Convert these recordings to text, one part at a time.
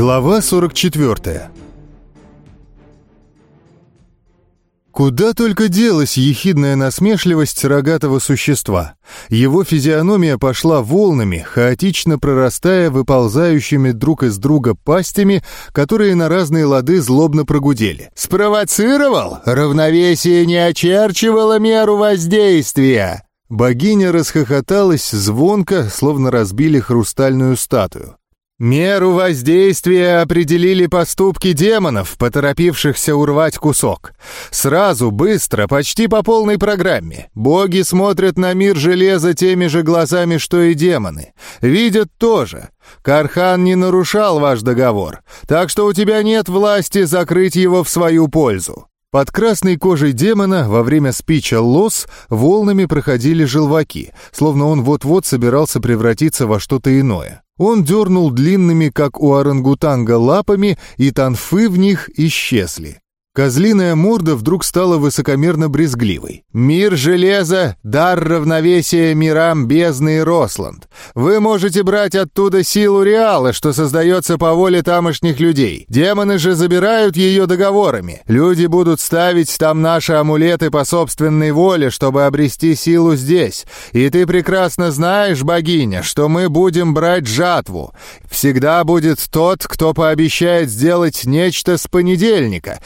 Глава 44 Куда только делась ехидная насмешливость рогатого существа. Его физиономия пошла волнами, хаотично прорастая выползающими друг из друга пастями, которые на разные лады злобно прогудели. «Спровоцировал? Равновесие не очерчивало меру воздействия!» Богиня расхохоталась звонко, словно разбили хрустальную статую. Меру воздействия определили поступки демонов, поторопившихся урвать кусок. Сразу, быстро, почти по полной программе. Боги смотрят на мир железа теми же глазами, что и демоны. Видят тоже. Кархан не нарушал ваш договор, так что у тебя нет власти закрыть его в свою пользу. Под красной кожей демона во время спича «Лос» волнами проходили желваки, словно он вот-вот собирался превратиться во что-то иное. Он дернул длинными, как у орангутанга, лапами, и танфы в них исчезли. Козлиная морда вдруг стала высокомерно брезгливой. «Мир железа, дар равновесия мирам бездны и Росланд. Вы можете брать оттуда силу реала, что создается по воле тамошних людей. Демоны же забирают ее договорами. Люди будут ставить там наши амулеты по собственной воле, чтобы обрести силу здесь. И ты прекрасно знаешь, богиня, что мы будем брать жатву. Всегда будет тот, кто пообещает сделать нечто с понедельника»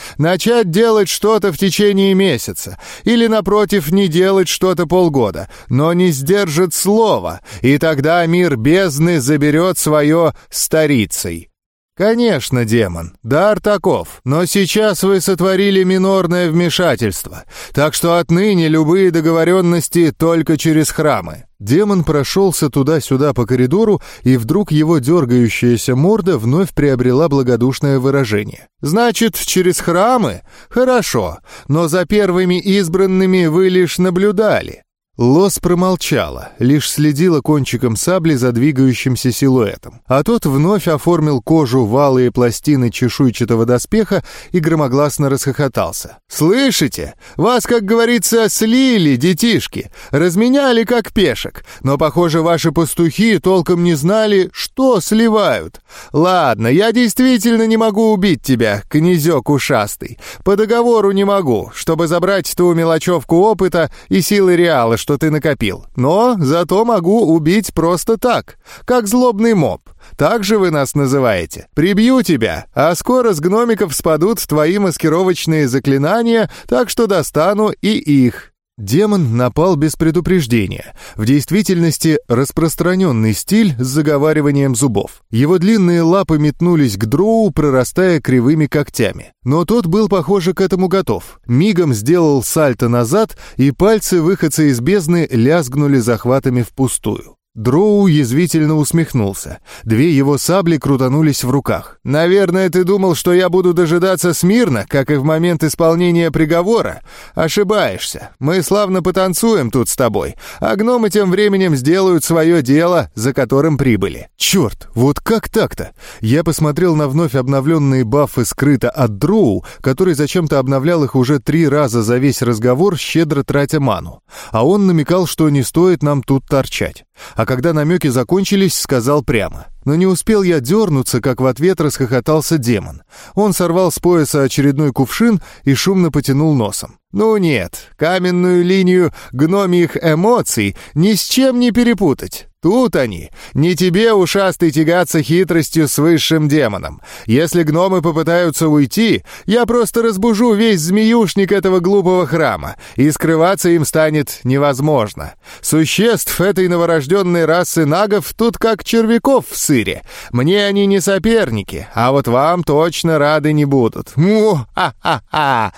начать делать что-то в течение месяца, или, напротив, не делать что-то полгода, но не сдержит слова, и тогда мир бездны заберет свое старицей. «Конечно, демон, дар таков, но сейчас вы сотворили минорное вмешательство, так что отныне любые договоренности только через храмы». Демон прошелся туда-сюда по коридору, и вдруг его дергающаяся морда вновь приобрела благодушное выражение. «Значит, через храмы? Хорошо, но за первыми избранными вы лишь наблюдали. Лос промолчала, лишь следила кончиком сабли за двигающимся силуэтом. А тот вновь оформил кожу валые пластины чешуйчатого доспеха и громогласно расхохотался. «Слышите? Вас, как говорится, слили, детишки. Разменяли, как пешек. Но, похоже, ваши пастухи толком не знали, что сливают. Ладно, я действительно не могу убить тебя, князек ушастый. По договору не могу, чтобы забрать ту мелочевку опыта и силы реала, что ты накопил. Но зато могу убить просто так, как злобный моб. Так же вы нас называете. Прибью тебя, а скоро с гномиков спадут твои маскировочные заклинания, так что достану и их. Демон напал без предупреждения. В действительности распространенный стиль с заговариванием зубов. Его длинные лапы метнулись к дроу, прорастая кривыми когтями. Но тот был, похоже, к этому готов. Мигом сделал сальто назад, и пальцы выходца из бездны лязгнули захватами впустую. Дроу язвительно усмехнулся. Две его сабли крутанулись в руках. «Наверное, ты думал, что я буду дожидаться смирно, как и в момент исполнения приговора? Ошибаешься. Мы славно потанцуем тут с тобой, а гномы тем временем сделают свое дело, за которым прибыли». «Черт, вот как так-то?» Я посмотрел на вновь обновленные бафы скрыто от Дроу, который зачем-то обновлял их уже три раза за весь разговор, щедро тратя ману. А он намекал, что не стоит нам тут торчать. А когда намеки закончились, сказал прямо. Но не успел я дернуться, как в ответ расхохотался демон. Он сорвал с пояса очередной кувшин и шумно потянул носом. «Ну нет, каменную линию гномьих эмоций ни с чем не перепутать. Тут они. Не тебе, ушастый, тягаться хитростью с высшим демоном. Если гномы попытаются уйти, я просто разбужу весь змеюшник этого глупого храма, и скрываться им станет невозможно. Существ этой новорожденной расы нагов тут как червяков в сыре. Мне они не соперники, а вот вам точно рады не будут. Му-ха-ха-ха!»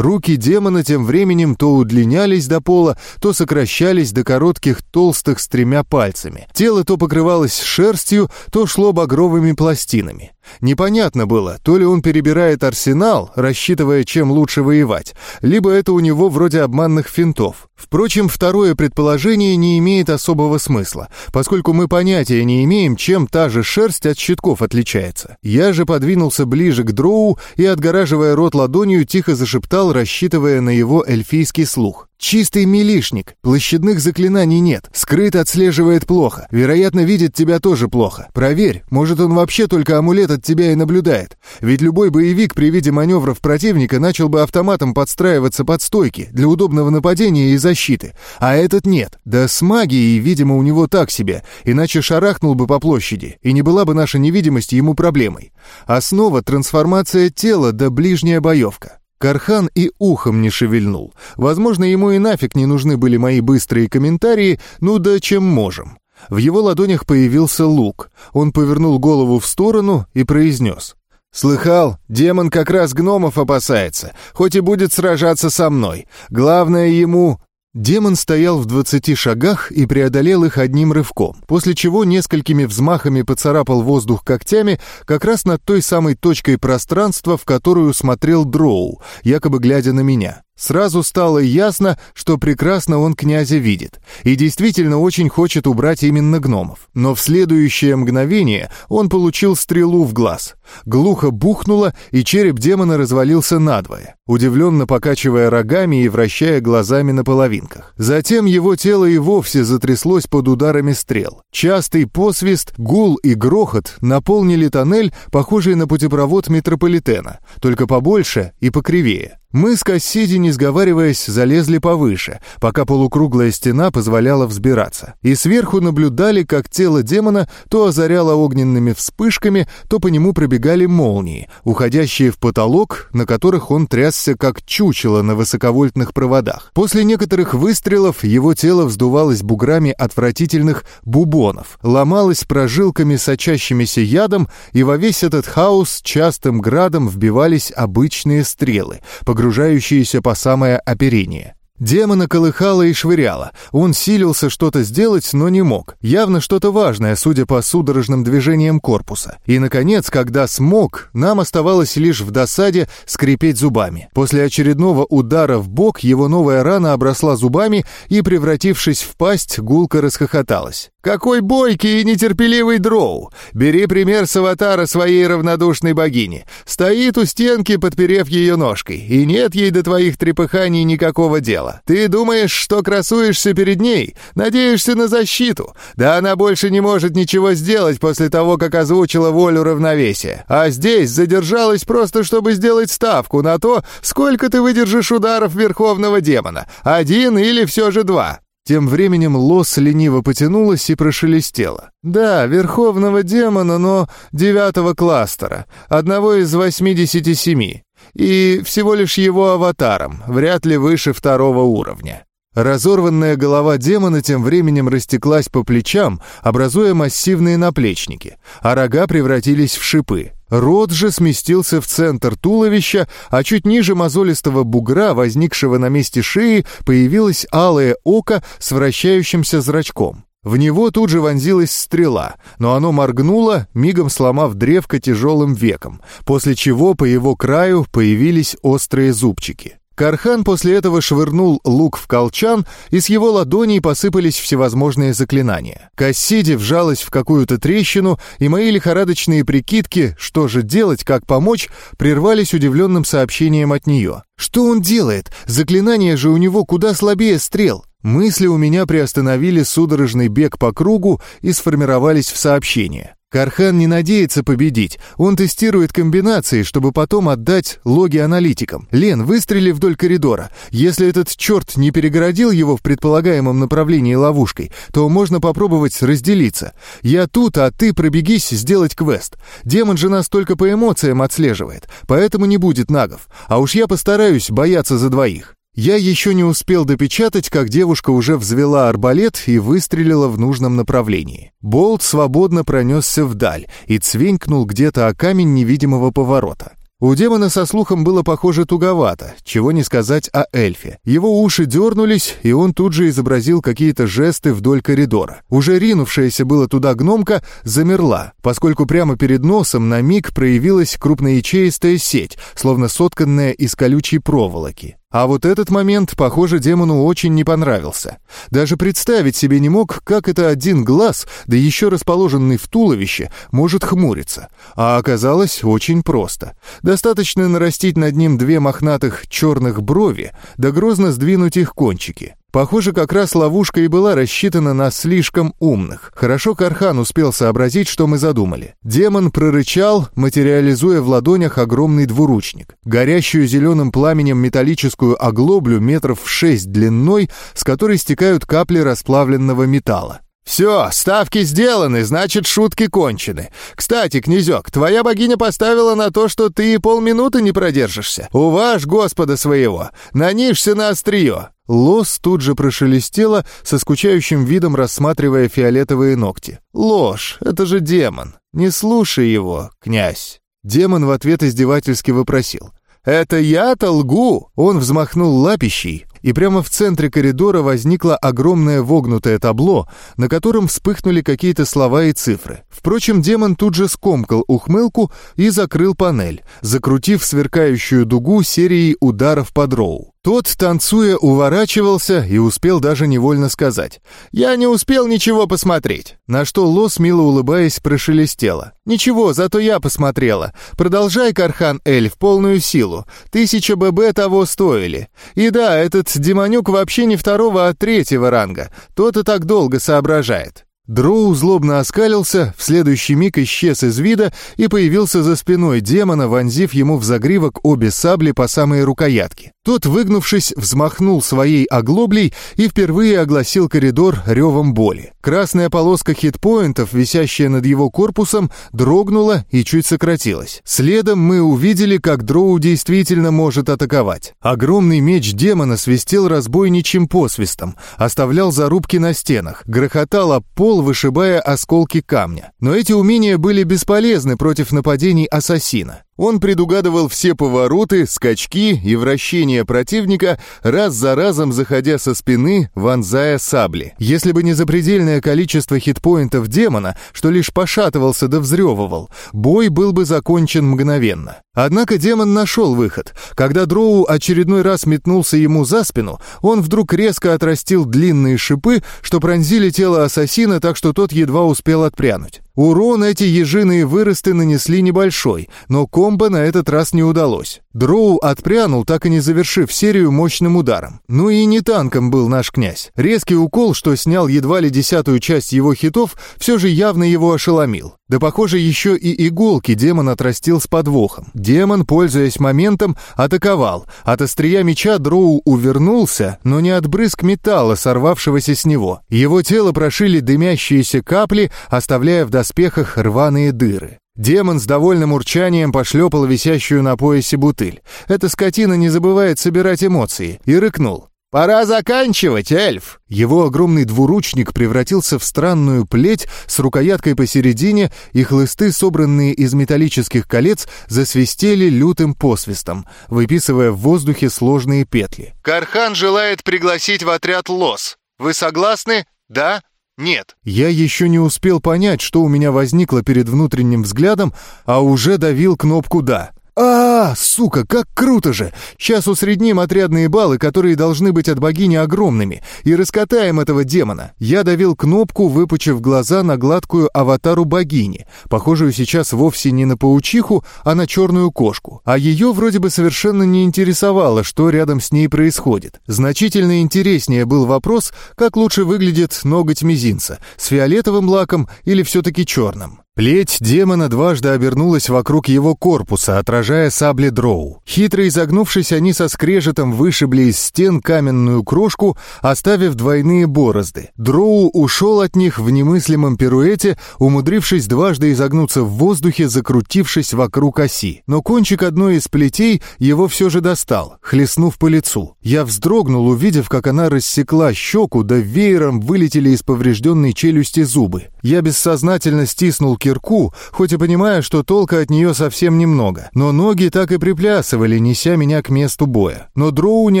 Руки демона тем временем то удлинялись до пола, то сокращались до коротких толстых с тремя пальцами. Тело то покрывалось шерстью, то шло багровыми пластинами. Непонятно было, то ли он перебирает арсенал, рассчитывая, чем лучше воевать, либо это у него вроде обманных финтов. Впрочем, второе предположение не имеет особого смысла, поскольку мы понятия не имеем, чем та же шерсть от щитков отличается. Я же подвинулся ближе к дроу и, отгораживая рот ладонью, тихо зашептал, рассчитывая на его эльфийский слух. Чистый милишник. Площадных заклинаний нет. Скрыт отслеживает плохо. Вероятно, видит тебя тоже плохо. Проверь, может он вообще только амулет от тебя и наблюдает. Ведь любой боевик при виде маневров противника начал бы автоматом подстраиваться под стойки для удобного нападения и защиты. А этот нет. Да с магией, видимо, у него так себе. Иначе шарахнул бы по площади, и не была бы наша невидимость ему проблемой. Основа — трансформация тела да ближняя боевка. Кархан и ухом не шевельнул. Возможно, ему и нафиг не нужны были мои быстрые комментарии, ну да чем можем. В его ладонях появился лук. Он повернул голову в сторону и произнес. «Слыхал, демон как раз гномов опасается, хоть и будет сражаться со мной. Главное ему Демон стоял в двадцати шагах и преодолел их одним рывком, после чего несколькими взмахами поцарапал воздух когтями как раз над той самой точкой пространства, в которую смотрел Дроу, якобы глядя на меня. Сразу стало ясно, что прекрасно он князя видит, и действительно очень хочет убрать именно гномов. Но в следующее мгновение он получил стрелу в глаз. Глухо бухнуло, и череп демона развалился надвое, удивленно покачивая рогами и вращая глазами на половинках. Затем его тело и вовсе затряслось под ударами стрел. Частый посвист, гул и грохот наполнили тоннель, похожий на путепровод метрополитена, только побольше и покривее. Мы с Кассиди, не сговариваясь, залезли повыше, пока полукруглая стена позволяла взбираться. И сверху наблюдали, как тело демона то озаряло огненными вспышками, то по нему пробегали молнии, уходящие в потолок, на которых он трясся как чучело на высоковольтных проводах. После некоторых выстрелов его тело вздувалось буграми отвратительных бубонов, ломалось прожилками, сочащимися ядом, и во весь этот хаос частым градом вбивались обычные стрелы — погружающиеся по самое оперение. Демона колыхало и швыряло. Он силился что-то сделать, но не мог. Явно что-то важное, судя по судорожным движениям корпуса. И, наконец, когда смог, нам оставалось лишь в досаде скрипеть зубами. После очередного удара в бок его новая рана обросла зубами и, превратившись в пасть, гулко расхохоталась. «Какой бойкий и нетерпеливый дроу! Бери пример с аватара своей равнодушной богини. Стоит у стенки, подперев ее ножкой, и нет ей до твоих трепыханий никакого дела. Ты думаешь, что красуешься перед ней, надеешься на защиту. Да она больше не может ничего сделать после того, как озвучила волю равновесия. А здесь задержалась просто, чтобы сделать ставку на то, сколько ты выдержишь ударов верховного демона. Один или все же два. Тем временем лос лениво потянулась и прошелестела. «Да, верховного демона, но девятого кластера, одного из восьмидесяти семи, и всего лишь его аватаром, вряд ли выше второго уровня». Разорванная голова демона тем временем растеклась по плечам, образуя массивные наплечники, а рога превратились в шипы. Рот же сместился в центр туловища, а чуть ниже мозолистого бугра, возникшего на месте шеи, появилось алое око с вращающимся зрачком. В него тут же вонзилась стрела, но оно моргнуло, мигом сломав древко тяжелым веком, после чего по его краю появились острые зубчики. Кархан после этого швырнул лук в колчан, и с его ладоней посыпались всевозможные заклинания. Кассиди вжалась в какую-то трещину, и мои лихорадочные прикидки, что же делать, как помочь, прервались удивленным сообщением от нее. «Что он делает? Заклинание же у него куда слабее стрел!» Мысли у меня приостановили судорожный бег по кругу и сформировались в сообщение. Кархан не надеется победить. Он тестирует комбинации, чтобы потом отдать логи аналитикам. Лен, выстрели вдоль коридора. Если этот черт не перегородил его в предполагаемом направлении ловушкой, то можно попробовать разделиться. Я тут, а ты пробегись сделать квест. Демон же нас только по эмоциям отслеживает, поэтому не будет нагов. А уж я постараюсь бояться за двоих. Я еще не успел допечатать, как девушка уже взвела арбалет и выстрелила в нужном направлении. Болт свободно пронесся вдаль и цвенькнул где-то о камень невидимого поворота. У демона со слухом было похоже туговато, чего не сказать о эльфе. Его уши дернулись, и он тут же изобразил какие-то жесты вдоль коридора. Уже ринувшаяся было туда гномка замерла, поскольку прямо перед носом на миг проявилась крупноячеистая сеть, словно сотканная из колючей проволоки. А вот этот момент, похоже, демону очень не понравился. Даже представить себе не мог, как это один глаз, да еще расположенный в туловище, может хмуриться. А оказалось очень просто. Достаточно нарастить над ним две мохнатых черных брови, да грозно сдвинуть их кончики. Похоже, как раз ловушка и была рассчитана на слишком умных. Хорошо Кархан успел сообразить, что мы задумали. Демон прорычал, материализуя в ладонях огромный двуручник. Горящую зеленым пламенем металлическую оглоблю метров в шесть длиной, с которой стекают капли расплавленного металла. «Все, ставки сделаны, значит, шутки кончены. Кстати, князек, твоя богиня поставила на то, что ты полминуты не продержишься. Уваж Господа своего, нанишься на острие». Лос тут же прошелестела, со скучающим видом рассматривая фиолетовые ногти. «Ложь, это же демон. Не слушай его, князь». Демон в ответ издевательски вопросил. «Это я-то лгу!» Он взмахнул лапищей, и прямо в центре коридора возникло огромное вогнутое табло, на котором вспыхнули какие-то слова и цифры. Впрочем, демон тут же скомкал ухмылку и закрыл панель, закрутив сверкающую дугу серией ударов под роу. Тот, танцуя, уворачивался и успел даже невольно сказать «Я не успел ничего посмотреть», на что Лос, мило улыбаясь, прошелестела. «Ничего, зато я посмотрела. Продолжай, Кархан Эль, в полную силу. Тысяча ББ того стоили. И да, этот демонюк вообще не второго, а третьего ранга. Тот и так долго соображает». Дроу злобно оскалился, в следующий миг исчез из вида и появился за спиной демона, вонзив ему в загривок обе сабли по самые рукоятки. Тот, выгнувшись, взмахнул своей оглоблей и впервые огласил коридор ревом боли. Красная полоска хитпоинтов, висящая над его корпусом, дрогнула и чуть сократилась. Следом мы увидели, как Дроу действительно может атаковать. Огромный меч демона свистел разбойничьим посвистом, оставлял зарубки на стенах, грохотал об пол, вышибая осколки камня. Но эти умения были бесполезны против нападений ассасина. Он предугадывал все повороты, скачки и вращения противника, раз за разом заходя со спины, вонзая сабли. Если бы не запредельное количество хитпоинтов демона, что лишь пошатывался да взрёвывал, бой был бы закончен мгновенно. Однако демон нашел выход. Когда Дроу очередной раз метнулся ему за спину, он вдруг резко отрастил длинные шипы, что пронзили тело ассасина так, что тот едва успел отпрянуть. Урон эти ежиные выросты нанесли небольшой, но комбо на этот раз не удалось. Дроу отпрянул, так и не завершив серию мощным ударом. Ну и не танком был наш князь. Резкий укол, что снял едва ли десятую часть его хитов, все же явно его ошеломил. Да, похоже, еще и иголки демон отрастил с подвохом. Демон, пользуясь моментом, атаковал. От острия меча Дроу увернулся, но не от брызг металла, сорвавшегося с него. Его тело прошили дымящиеся капли, оставляя в доспехах рваные дыры. Демон с довольным урчанием пошлепал висящую на поясе бутыль. Эта скотина не забывает собирать эмоции. И рыкнул. «Пора заканчивать, эльф!» Его огромный двуручник превратился в странную плеть с рукояткой посередине, и хлысты, собранные из металлических колец, засвистели лютым посвистом, выписывая в воздухе сложные петли. «Кархан желает пригласить в отряд лос. Вы согласны? Да? Нет. Я еще не успел понять, что у меня возникло перед внутренним взглядом, а уже давил кнопку «да». А, сука, как круто же! Сейчас усредним отрядные баллы, которые должны быть от богини огромными, и раскатаем этого демона. Я давил кнопку, выпучив глаза на гладкую аватару богини, похожую сейчас вовсе не на паучиху, а на черную кошку. А ее вроде бы совершенно не интересовало, что рядом с ней происходит. Значительно интереснее был вопрос, как лучше выглядит ноготь мизинца, с фиолетовым лаком или все-таки черным. Плеть демона дважды обернулась вокруг его корпуса, отражая сабли дроу. Хитро изогнувшись, они со скрежетом вышибли из стен каменную крошку, оставив двойные борозды. Дроу ушел от них в немыслимом пируэте, умудрившись дважды изогнуться в воздухе, закрутившись вокруг оси. Но кончик одной из плетей его все же достал, хлестнув по лицу. Я вздрогнул, увидев, как она рассекла щеку, да веером вылетели из поврежденной челюсти зубы. Я бессознательно стиснул кирку, хоть и понимая, что толка от нее совсем немного. Но ноги так и приплясывали, неся меня к месту боя. Но Дроу, не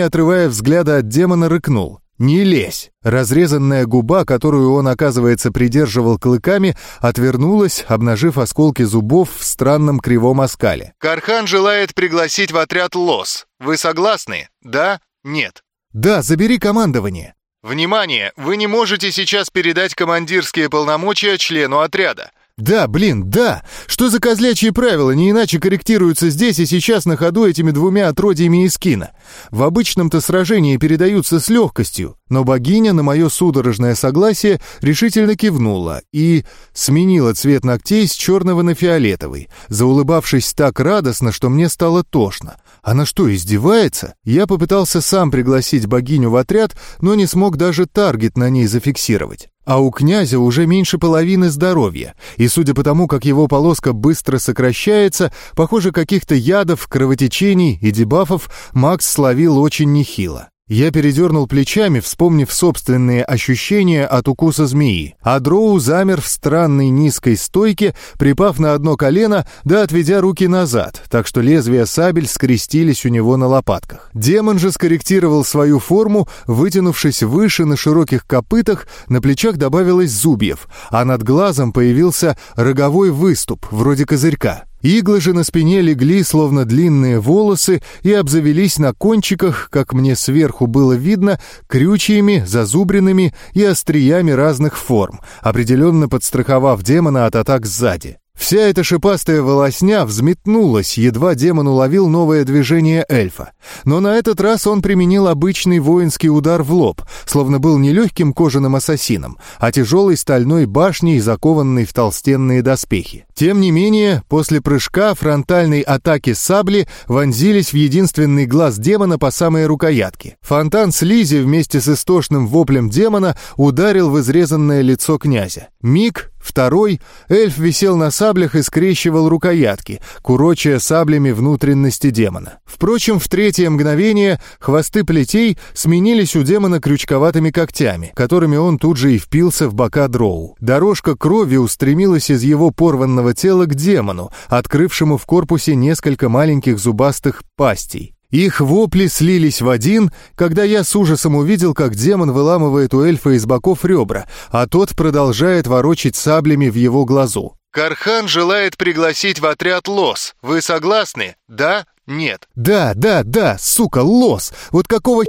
отрывая взгляда от демона, рыкнул. «Не лезь!» Разрезанная губа, которую он, оказывается, придерживал клыками, отвернулась, обнажив осколки зубов в странном кривом оскале. «Кархан желает пригласить в отряд лос. Вы согласны? Да? Нет?» «Да, забери командование». «Внимание! Вы не можете сейчас передать командирские полномочия члену отряда. Да, блин, да! Что за козлячьи правила, не иначе корректируются здесь и сейчас на ходу этими двумя отродьями из кино? В обычном-то сражении передаются с легкостью, но богиня на мое судорожное согласие решительно кивнула и сменила цвет ногтей с черного на фиолетовый, заулыбавшись так радостно, что мне стало тошно. Она что, издевается? Я попытался сам пригласить богиню в отряд, но не смог даже таргет на ней зафиксировать. А у князя уже меньше половины здоровья, и судя по тому, как его полоска быстро сокращается, похоже, каких-то ядов, кровотечений и дебафов Макс словил очень нехило. Я передернул плечами, вспомнив собственные ощущения от укуса змеи, а Дроу замер в странной низкой стойке, припав на одно колено, да отведя руки назад, так что лезвия сабель скрестились у него на лопатках. Демон же скорректировал свою форму, вытянувшись выше на широких копытах, на плечах добавилось зубьев, а над глазом появился роговой выступ, вроде козырька. Иглы же на спине легли, словно длинные волосы, и обзавелись на кончиках, как мне сверху было видно, крючьями, зазубренными и остриями разных форм, определенно подстраховав демона от атак сзади. Вся эта шипастая волосня взметнулась, едва демон уловил новое движение эльфа. Но на этот раз он применил обычный воинский удар в лоб, словно был не легким кожаным ассасином, а тяжелой стальной башней, закованной в толстенные доспехи. Тем не менее, после прыжка фронтальной атаки сабли вонзились в единственный глаз демона по самой рукоятке. Фонтан слизи вместе с истошным воплем демона ударил в изрезанное лицо князя. Миг, Второй эльф висел на саблях и скрещивал рукоятки, курочая саблями внутренности демона. Впрочем, в третье мгновение хвосты плетей сменились у демона крючковатыми когтями, которыми он тут же и впился в бока дроу. Дорожка крови устремилась из его порванного тела к демону, открывшему в корпусе несколько маленьких зубастых пастей. Их вопли слились в один, когда я с ужасом увидел, как демон выламывает у эльфа из боков ребра, а тот продолжает ворочить саблями в его глазу. «Кархан желает пригласить в отряд лос. Вы согласны? Да? Нет?» «Да, да, да, сука, лос! Вот какого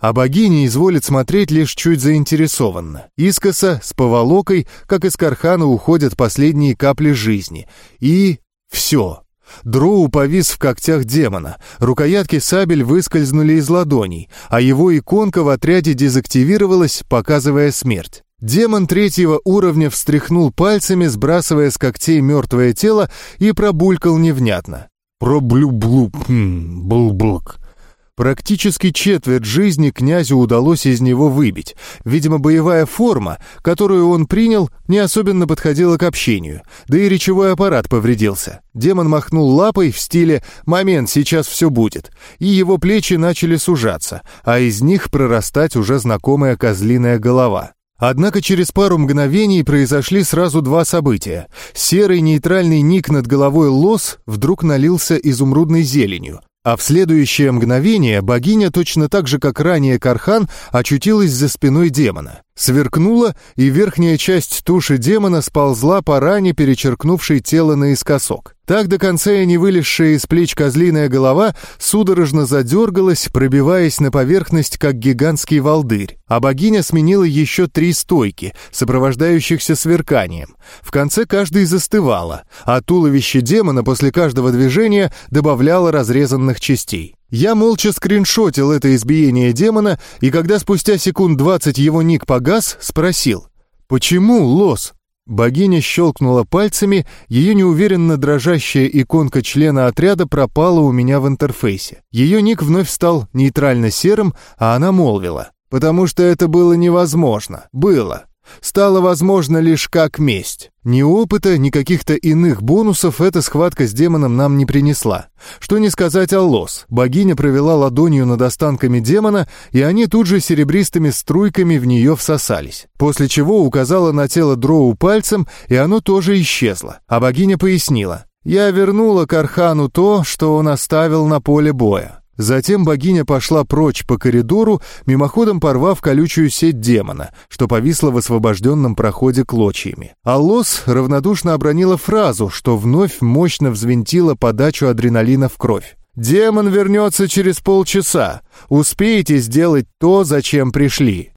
а богиня изволит смотреть лишь чуть заинтересованно. Искоса, с поволокой, как из кархана уходят последние капли жизни. И все. Дроу повис в когтях демона, рукоятки сабель выскользнули из ладоней, а его иконка в отряде дезактивировалась, показывая смерть. Демон третьего уровня встряхнул пальцами, сбрасывая с когтей мертвое тело, и пробулькал невнятно. «Проблю-блуп, блблк». Практически четверть жизни князю удалось из него выбить. Видимо, боевая форма, которую он принял, не особенно подходила к общению. Да и речевой аппарат повредился. Демон махнул лапой в стиле «момент, сейчас все будет». И его плечи начали сужаться, а из них прорастать уже знакомая козлиная голова. Однако через пару мгновений произошли сразу два события. Серый нейтральный ник над головой лос вдруг налился изумрудной зеленью, а в следующее мгновение богиня, точно так же, как ранее Кархан, очутилась за спиной демона. Сверкнула, и верхняя часть туши демона сползла по ране, перечеркнувшей тело наискосок. Так до конца и не вылезшая из плеч козлиная голова судорожно задергалась, пробиваясь на поверхность, как гигантский волдырь. А богиня сменила еще три стойки, сопровождающихся сверканием. В конце каждой застывала, а туловище демона после каждого движения добавляло разрезанных частей. Я молча скриншотил это избиение демона, и когда спустя секунд двадцать его ник погас, спросил «Почему, лос?» Богиня щелкнула пальцами, ее неуверенно дрожащая иконка члена отряда пропала у меня в интерфейсе. Ее ник вновь стал нейтрально серым, а она молвила. «Потому что это было невозможно. Было стало возможно лишь как месть. Ни опыта, ни каких-то иных бонусов эта схватка с демоном нам не принесла. Что не сказать о лос. Богиня провела ладонью над останками демона, и они тут же серебристыми струйками в нее всосались. После чего указала на тело дроу пальцем, и оно тоже исчезло. А богиня пояснила. «Я вернула Кархану то, что он оставил на поле боя. Затем богиня пошла прочь по коридору, мимоходом порвав колючую сеть демона, что повисла в освобожденном проходе клочьями. А Лос равнодушно обронила фразу, что вновь мощно взвинтила подачу адреналина в кровь. «Демон вернется через полчаса. Успеете сделать то, зачем пришли».